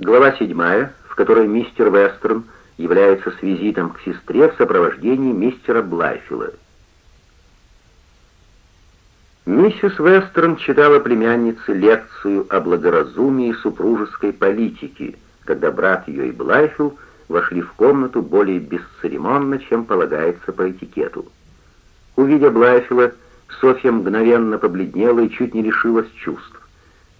Глава 7, в которой мистер Вестерн является с визитом к сестре в сопровождении мистера Блайфилла. Миссис Вестерн читала племяннице лекцию о благоразумии супружеской политики, когда брат ее и Блайфилл вошли в комнату более бесцеремонно, чем полагается по этикету. Увидя Блайфилла, Софья мгновенно побледнела и чуть не лишилась чувств.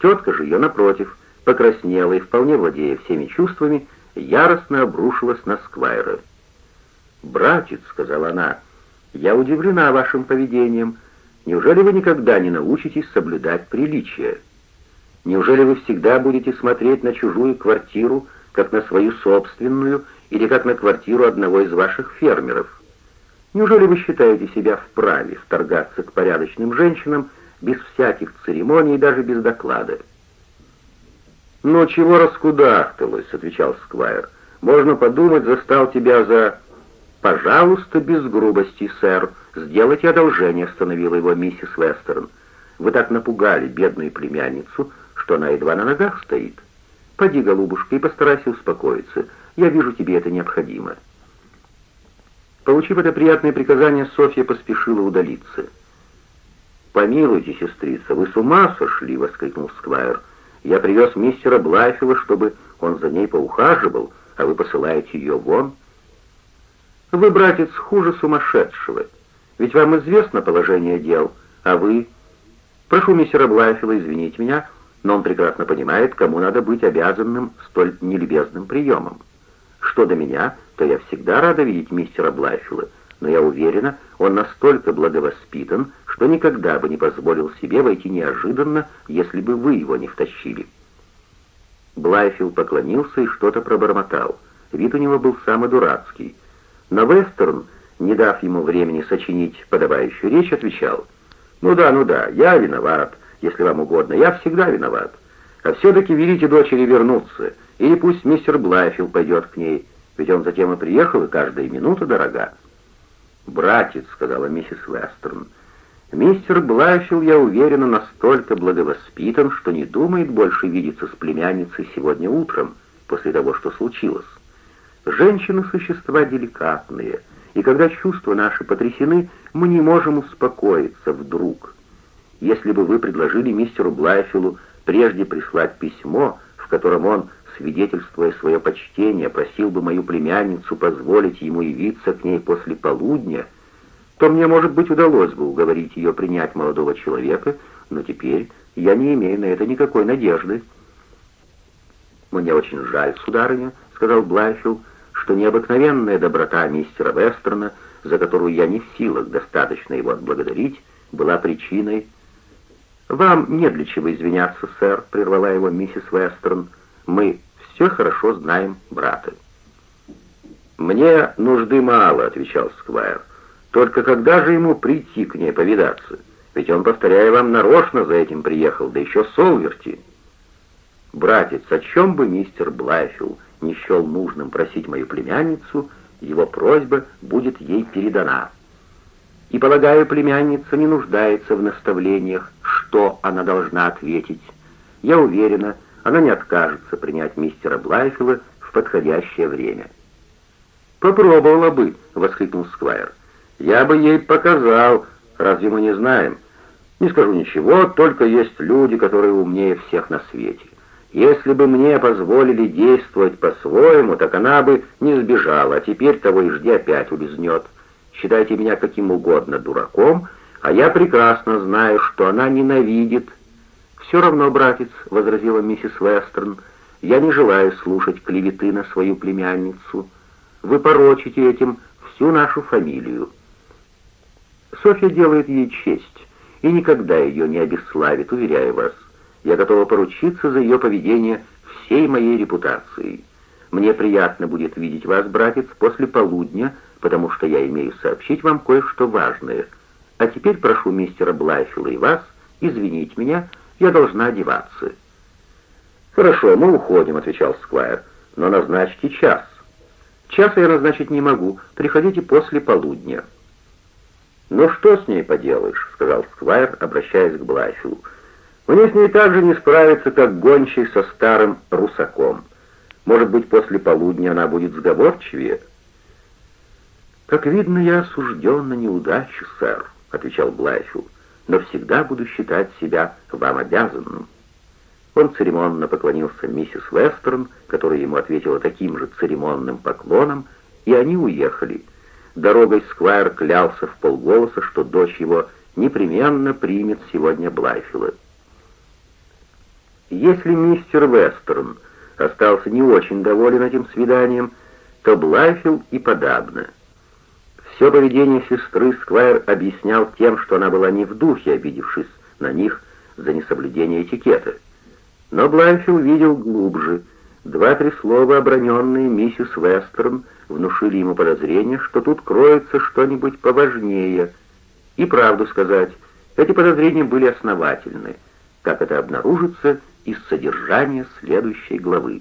Тетка же ее, напротив, покраснела и, вполне владея всеми чувствами, яростно обрушилась на Сквайра. «Братец», — сказала она, — «я удивлена вашим поведением. Неужели вы никогда не научитесь соблюдать приличия? Неужели вы всегда будете смотреть на чужую квартиру, как на свою собственную, или как на квартиру одного из ваших фермеров?» Неужели вы считаете себя вправе вторгаться к порядочным женщинам без всяких церемоний и даже без доклада?» «Ну, чего раскудахталась?» — отвечал Сквайр. «Можно подумать, застал тебя за...» «Пожалуйста, без грубости, сэр. Сделайте одолжение», — остановила его миссис Вестерн. «Вы так напугали бедную племянницу, что она едва на ногах стоит. Поди, голубушка, и постарайся успокоиться. Я вижу, тебе это необходимо». Получив это приятное приказание, Софья поспешила удалиться. «Помилуйте, сестрица, вы с ума сошли!» — воскликнул Сквайр. «Я привез мистера Блайфила, чтобы он за ней поухаживал, а вы посылаете ее вон». «Вы, братец, хуже сумасшедшего. Ведь вам известно положение дел, а вы...» «Прошу мистера Блайфила извинить меня, но он прекрасно понимает, кому надо быть обязанным столь нелюбезным приемом. Что до меня, то я всегда рада видеть мистера Блайфилла, но я уверена, он настолько благовоспитан, что никогда бы не позволил себе войти неожиданно, если бы вы его не втащили». Блайфилл поклонился и что-то пробормотал. Вид у него был самый дурацкий. Но Вестерн, не дав ему времени сочинить подобающую речь, отвечал, «Ну да, ну да, я виноват, если вам угодно, я всегда виноват. А все-таки велите дочери вернуться, или пусть мистер Блайфилл пойдет к ней, ведь он затем и приехал, и каждая минута дорога. «Братец», — сказала миссис Вестерн, — «мистер Блайфилл, я уверена, настолько благовоспитан, что не думает больше видеться с племянницей сегодня утром, после того, что случилось. Женщины — существа деликатные, и когда чувства наши потрясены, мы не можем успокоиться вдруг. Если бы вы предложили мистеру Блайфиллу прежде прислать письмо, в котором он свидетельствуя свое почтение, просил бы мою племянницу позволить ему явиться к ней после полудня, то мне, может быть, удалось бы уговорить ее принять молодого человека, но теперь я не имею на это никакой надежды. «Мне очень жаль, сударыня», — сказал Блайфилл, «что необыкновенная доброта мистера Вестерна, за которую я не в силах достаточно его отблагодарить, была причиной...» «Вам не для чего извиняться, сэр», — прервала его миссис Вестерн. «Мы все хорошо знаем брата». «Мне нужды мало», — отвечал Сквайр. «Только когда же ему прийти к ней повидаться? Ведь он, повторяю вам, нарочно за этим приехал, да еще Солверти». «Братец, о чем бы мистер Блайфилл не счел нужным просить мою племянницу, его просьба будет ей передана. И, полагаю, племянница не нуждается в наставлениях, что она должна ответить. Я уверена, она не откажется принять мистера Блайфилла в подходящее время. «Попробовала бы», — воскликнул Сквайр. «Я бы ей показал, разве мы не знаем? Не скажу ничего, только есть люди, которые умнее всех на свете. Если бы мне позволили действовать по-своему, так она бы не сбежала, а теперь того и жди опять улизнет. Считайте меня каким угодно дураком, а я прекрасно знаю, что она ненавидит «Все равно, братец», — возразила миссис Вестерн, — «я не желаю слушать клеветы на свою племянницу. Вы порочите этим всю нашу фамилию». Софья делает ей честь и никогда ее не обесславит, уверяю вас. Я готова поручиться за ее поведение всей моей репутацией. Мне приятно будет видеть вас, братец, после полудня, потому что я имею сообщить вам кое-что важное. А теперь прошу мистера Блайфилла и вас извинить меня я должна одеваться». «Хорошо, мы уходим», — отвечал Сквайр. «Но назначьте час». «Часа я назначить не могу. Приходите после полудня». «Ну что с ней поделаешь?» — сказал Сквайр, обращаясь к Блайфилу. «Мне с ней так же не справиться, как гончий со старым русаком. Может быть, после полудня она будет сговорчивее?» «Как видно, я осужден на неудачу, сэр», — отвечал Блайфилл, «но всегда буду считать себя вам обязанным». Он церемонно поклонился миссис Вестерн, которая ему ответила таким же церемонным поклоном, и они уехали. Дорогой Сквайр клялся в полголоса, что дочь его непременно примет сегодня Блайфилла. Если мистер Вестерн остался не очень доволен этим свиданием, то Блайфилл и подавно. Все поведение сестры Сквайр объяснял тем, что она была не в духе, обидевшись на них за несоблюдение этикета. Но Блайфилл видел глубже. Два-три слова, оброненные миссис Вестерн, внушили ему подозрение, что тут кроется что-нибудь поважнее. И правду сказать, эти подозрения были основательны, как это обнаружится из содержания следующей главы.